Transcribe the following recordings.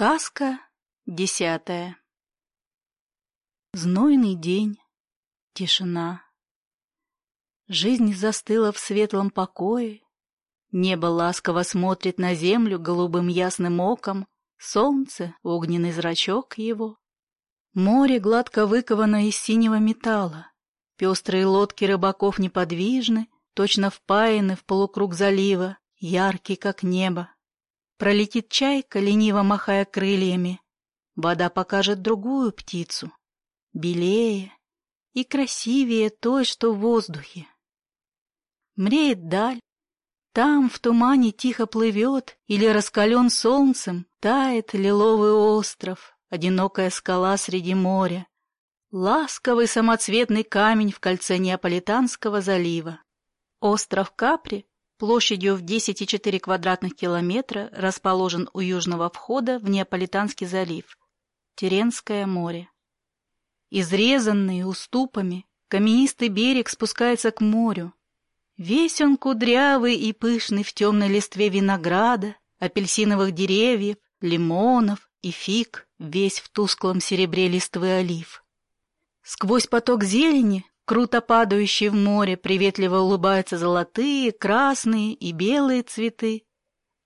Сказка десятая Знойный день, тишина. Жизнь застыла в светлом покое, Небо ласково смотрит на землю голубым ясным оком, Солнце — огненный зрачок его. Море гладко выковано из синего металла, Пестрые лодки рыбаков неподвижны, Точно впаяны в полукруг залива, Яркий, как небо. Пролетит чайка, лениво махая крыльями. Вода покажет другую птицу, белее и красивее той, что в воздухе. Мреет даль, там в тумане тихо плывет или раскален солнцем, тает лиловый остров, одинокая скала среди моря, ласковый самоцветный камень в кольце Неаполитанского залива. Остров Капри площадью в 10,4 квадратных километра расположен у южного входа в Неаполитанский залив, Теренское море. Изрезанный уступами, каменистый берег спускается к морю. Весь он кудрявый и пышный в темной листве винограда, апельсиновых деревьев, лимонов и фиг, весь в тусклом серебре листвы олив. Сквозь поток зелени Круто падающие в море приветливо улыбаются золотые, красные и белые цветы,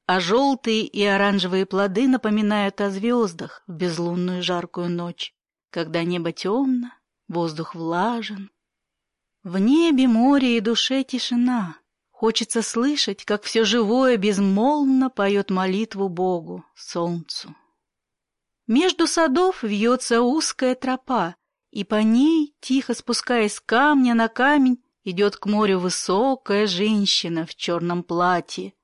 а желтые и оранжевые плоды напоминают о звездах в безлунную жаркую ночь, когда небо темно, воздух влажен. В небе, море и душе тишина. Хочется слышать, как все живое безмолвно поет молитву Богу, солнцу. Между садов вьется узкая тропа, и по ней, тихо спускаясь с камня на камень, идет к морю высокая женщина в черном платье.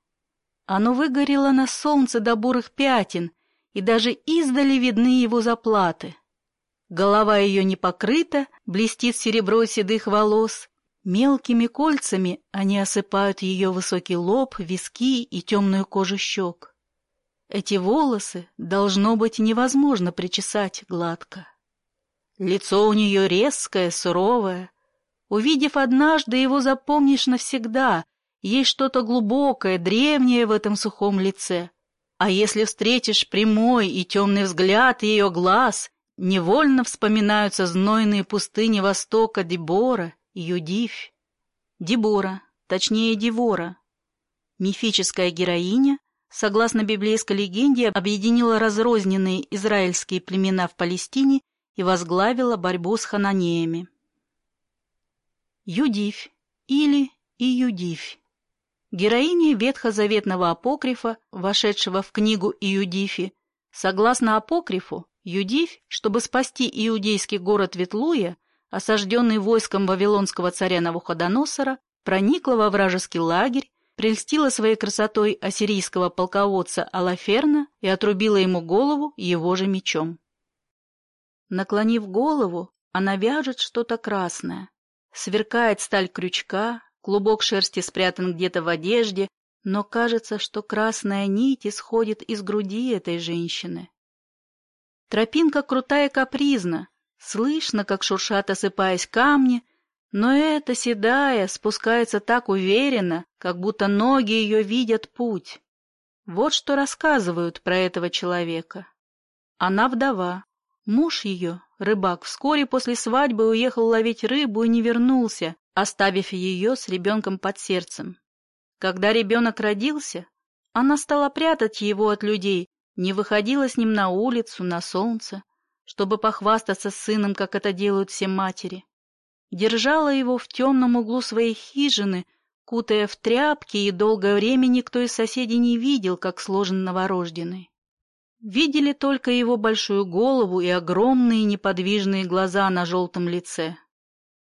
Оно выгорело на солнце до бурых пятен, и даже издали видны его заплаты. Голова ее не покрыта, блестит серебро седых волос. Мелкими кольцами они осыпают ее высокий лоб, виски и темную кожу щек. Эти волосы должно быть невозможно причесать гладко. Лицо у нее резкое, суровое. Увидев однажды, его запомнишь навсегда. Есть что-то глубокое, древнее в этом сухом лице. А если встретишь прямой и темный взгляд ее глаз, невольно вспоминаются знойные пустыни Востока Дебора и Юдивь. Дебора, точнее Девора. Мифическая героиня, согласно библейской легенде, объединила разрозненные израильские племена в Палестине и возглавила борьбу с хананеями. Юдивь или Июдивь. Героиня ветхозаветного апокрифа, вошедшего в книгу Иудифи, согласно апокрифу, Юдивь, чтобы спасти иудейский город Ветлуя, осажденный войском вавилонского царя Навуходоносора, проникла во вражеский лагерь, прельстила своей красотой ассирийского полководца Алаферна и отрубила ему голову его же мечом. Наклонив голову, она вяжет что-то красное. Сверкает сталь крючка, клубок шерсти спрятан где-то в одежде, но кажется, что красная нить исходит из груди этой женщины. Тропинка крутая капризна, слышно, как шуршат, осыпаясь камни, но эта седая спускается так уверенно, как будто ноги ее видят путь. Вот что рассказывают про этого человека. Она вдова, Муж ее, рыбак, вскоре после свадьбы уехал ловить рыбу и не вернулся, оставив ее с ребенком под сердцем. Когда ребенок родился, она стала прятать его от людей, не выходила с ним на улицу, на солнце, чтобы похвастаться сыном, как это делают все матери. Держала его в темном углу своей хижины, кутая в тряпки, и долгое время никто из соседей не видел, как сложен новорожденный. Видели только его большую голову и огромные неподвижные глаза на желтом лице.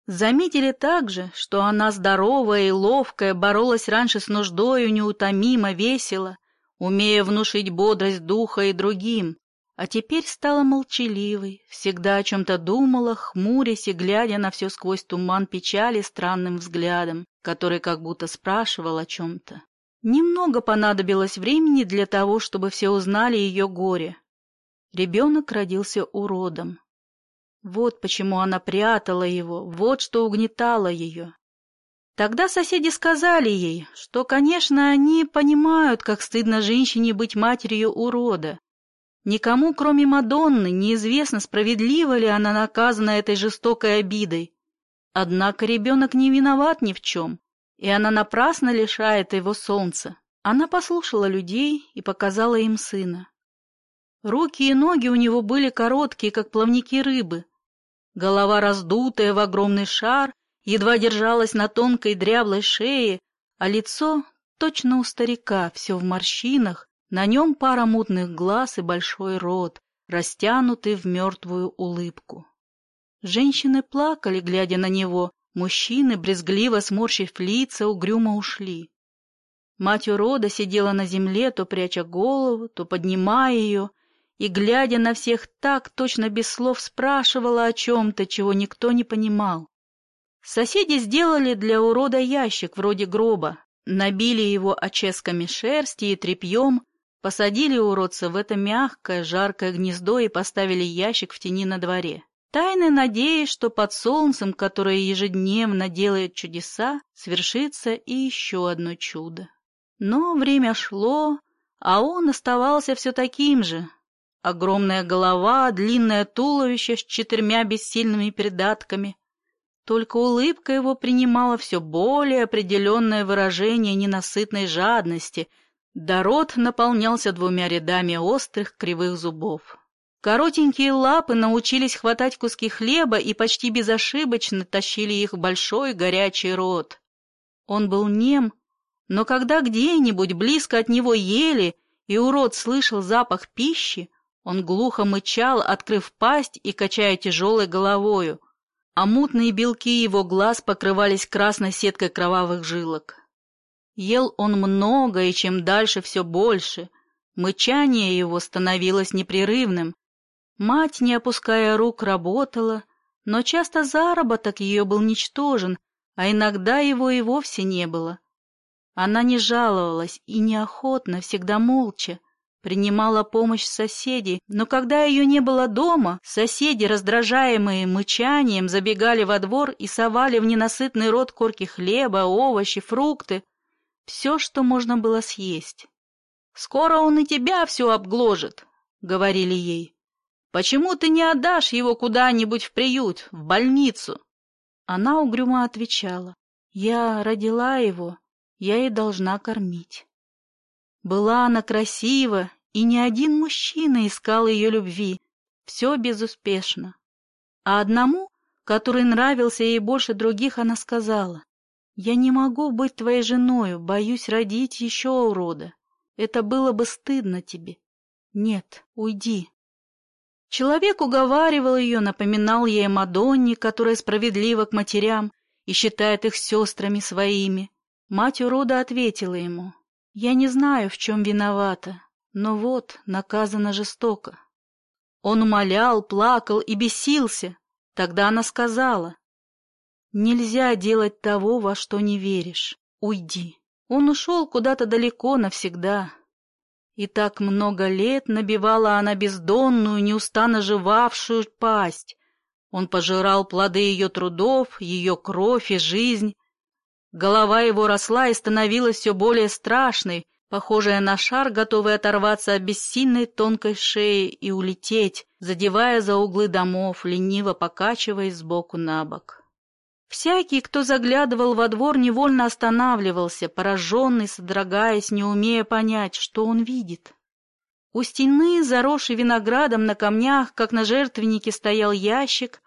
Заметили также, что она здоровая и ловкая, боролась раньше с нуждою неутомимо, весело, умея внушить бодрость духа и другим, а теперь стала молчаливой, всегда о чем-то думала, хмурясь и глядя на все сквозь туман печали странным взглядом, который как будто спрашивал о чем-то. Немного понадобилось времени для того, чтобы все узнали ее горе. Ребенок родился уродом. Вот почему она прятала его, вот что угнетало ее. Тогда соседи сказали ей, что, конечно, они понимают, как стыдно женщине быть матерью урода, Никому, кроме Мадонны, неизвестно, справедливо ли она наказана этой жестокой обидой. Однако ребенок не виноват ни в чем, и она напрасно лишает его солнца. Она послушала людей и показала им сына. Руки и ноги у него были короткие, как плавники рыбы. Голова раздутая в огромный шар, едва держалась на тонкой дряблой шее, а лицо точно у старика, все в морщинах, на нем пара мутных глаз и большой рот, растянутый в мертвую улыбку. Женщины плакали, глядя на него, мужчины, брезгливо сморщив лица, угрюмо ушли. Мать урода сидела на земле, то пряча голову, то поднимая ее, и, глядя на всех так, точно без слов спрашивала о чем-то, чего никто не понимал. Соседи сделали для урода ящик вроде гроба, набили его оческами шерсти и тряпьем, посадили уродца в это мягкое, жаркое гнездо и поставили ящик в тени на дворе. Тайно надеясь, что под солнцем, которое ежедневно делает чудеса, свершится и еще одно чудо. Но время шло, а он оставался все таким же, Огромная голова, длинное туловище с четырьмя бессильными придатками. Только улыбка его принимала все более определенное выражение ненасытной жадности, да рот наполнялся двумя рядами острых кривых зубов. Коротенькие лапы научились хватать куски хлеба и почти безошибочно тащили их в большой горячий рот. Он был нем, но когда где-нибудь близко от него ели, и урод слышал запах пищи, он глухо мычал, открыв пасть и качая тяжелой головою, а мутные белки его глаз покрывались красной сеткой кровавых жилок. Ел он много, и чем дальше, все больше. Мычание его становилось непрерывным. Мать, не опуская рук, работала, но часто заработок ее был ничтожен, а иногда его и вовсе не было. Она не жаловалась и неохотно, всегда молча, принимала помощь соседей, но когда ее не было дома, соседи, раздражаемые мычанием, забегали во двор и совали в ненасытный рот корки хлеба, овощи, фрукты, все, что можно было съесть. «Скоро он и тебя все обгложит», — говорили ей. «Почему ты не отдашь его куда-нибудь в приют, в больницу?» Она угрюмо отвечала. «Я родила его, я и должна кормить». Была она красива и ни один мужчина искал ее любви. Все безуспешно. А одному, который нравился ей больше других, она сказала, «Я не могу быть твоей женою, боюсь родить еще урода. Это было бы стыдно тебе. Нет, уйди». Человек уговаривал ее, напоминал ей о Мадонне, которая справедлива к матерям и считает их сестрами своими. Мать урода ответила ему, «Я не знаю, в чем виновата, но вот, наказана жестоко. Он умолял, плакал и бесился. Тогда она сказала, «Нельзя делать того, во что не веришь. Уйди». Он ушел куда-то далеко навсегда. И так много лет набивала она бездонную, неустанно жевавшую пасть. Он пожирал плоды ее трудов, ее кровь и жизнь. Голова его росла и становилась все более страшной, похожая на шар, готовый оторваться от бессильной тонкой шеи и улететь, задевая за углы домов, лениво покачиваясь сбоку на бок. Всякий, кто заглядывал во двор, невольно останавливался, пораженный, содрогаясь, не умея понять, что он видит. У стены, заросший виноградом на камнях, как на жертвеннике, стоял ящик,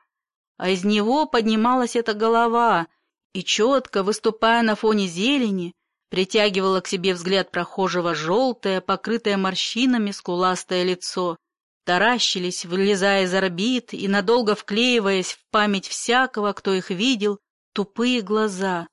а из него поднималась эта голова, и четко, выступая на фоне зелени, притягивало к себе взгляд прохожего желтое, покрытое морщинами скуластое лицо. Таращились, вылезая из орбит и надолго вклеиваясь в память всякого, кто их видел, тупые глаза.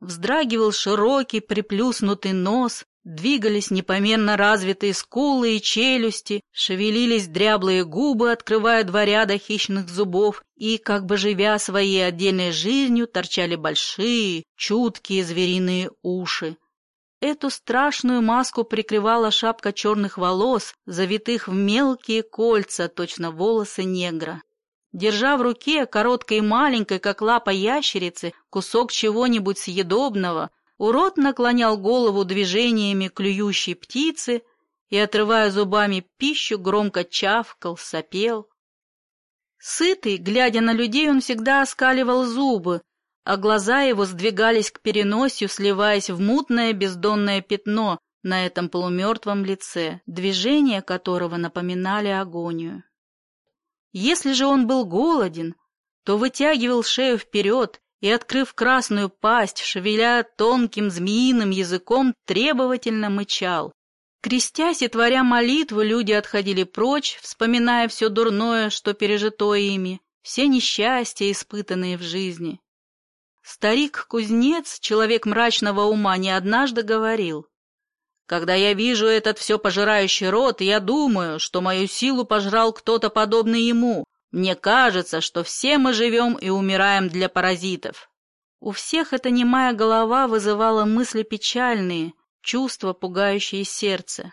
Вздрагивал широкий приплюснутый нос, Двигались непомерно развитые скулы и челюсти, шевелились дряблые губы, открывая два ряда хищных зубов, и, как бы живя своей отдельной жизнью, торчали большие, чуткие звериные уши. Эту страшную маску прикрывала шапка черных волос, завитых в мелкие кольца, точно волосы негра. Держа в руке, короткой и маленькой, как лапа ящерицы, кусок чего-нибудь съедобного, Урод наклонял голову движениями клюющей птицы и, отрывая зубами пищу, громко чавкал, сопел. Сытый, глядя на людей, он всегда оскаливал зубы, а глаза его сдвигались к переносию, сливаясь в мутное бездонное пятно на этом полумертвом лице, движения которого напоминали агонию. Если же он был голоден, то вытягивал шею вперед и, открыв красную пасть, шевеля тонким змеиным языком, требовательно мычал. Крестясь и творя молитвы, люди отходили прочь, вспоминая все дурное, что пережито ими, все несчастья, испытанные в жизни. Старик-кузнец, человек мрачного ума, не однажды говорил, «Когда я вижу этот все пожирающий рот, я думаю, что мою силу пожрал кто-то подобный ему. Мне кажется, что все мы живем и умираем для паразитов». У всех эта немая голова вызывала мысли печальные, чувства, пугающие сердце.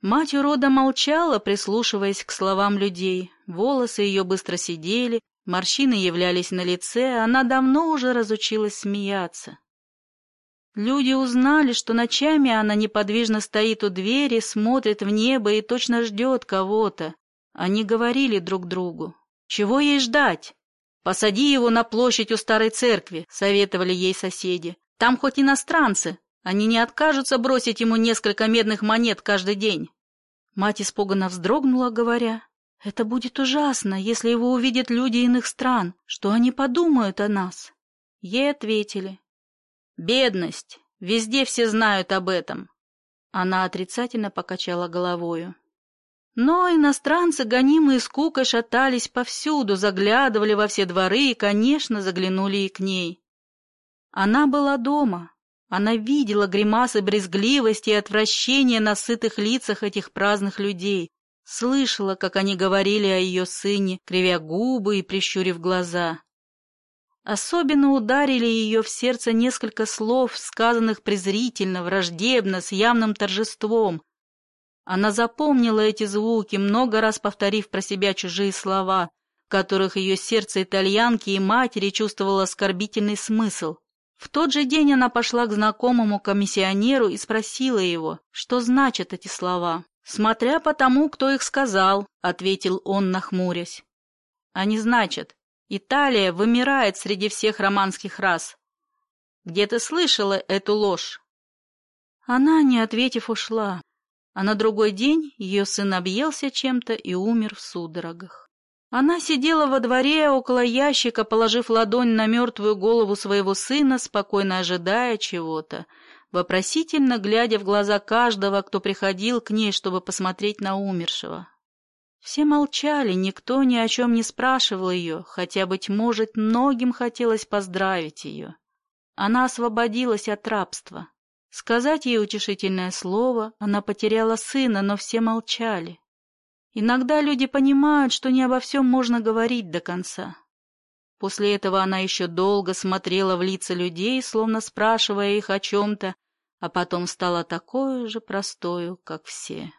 Мать урода молчала, прислушиваясь к словам людей. Волосы ее быстро сидели, Морщины являлись на лице, она давно уже разучилась смеяться. Люди узнали, что ночами она неподвижно стоит у двери, смотрит в небо и точно ждет кого-то. Они говорили друг другу. «Чего ей ждать? Посади его на площадь у старой церкви», — советовали ей соседи. «Там хоть иностранцы, они не откажутся бросить ему несколько медных монет каждый день». Мать испуганно вздрогнула, говоря, это будет ужасно, если его увидят люди иных стран. Что они подумают о нас? Ей ответили. Бедность. Везде все знают об этом. Она отрицательно покачала головою. Но иностранцы, гонимые скукой, шатались повсюду, заглядывали во все дворы и, конечно, заглянули и к ней. Она была дома. Она видела гримасы брезгливости и отвращения на сытых лицах этих праздных людей, Слышала, как они говорили о ее сыне, кривя губы и прищурив глаза. Особенно ударили ее в сердце несколько слов, сказанных презрительно, враждебно, с явным торжеством. Она запомнила эти звуки, много раз повторив про себя чужие слова, которых ее сердце итальянки и матери чувствовало оскорбительный смысл. В тот же день она пошла к знакомому комиссионеру и спросила его, что значат эти слова. «Смотря по тому, кто их сказал», — ответил он, нахмурясь. «Они значат, Италия вымирает среди всех романских рас. Где ты слышала эту ложь?» Она, не ответив, ушла, а на другой день ее сын объелся чем-то и умер в судорогах. Она сидела во дворе около ящика, положив ладонь на мертвую голову своего сына, спокойно ожидая чего-то, вопросительно глядя в глаза каждого, кто приходил к ней, чтобы посмотреть на умершего. Все молчали, никто ни о чем не спрашивал ее, хотя, быть может, многим хотелось поздравить ее. Она освободилась от рабства. Сказать ей утешительное слово, она потеряла сына, но все молчали. Иногда люди понимают, что не обо всем можно говорить до конца. После этого она еще долго смотрела в лица людей, словно спрашивая их о чем-то, а потом стала такой же простою, как все.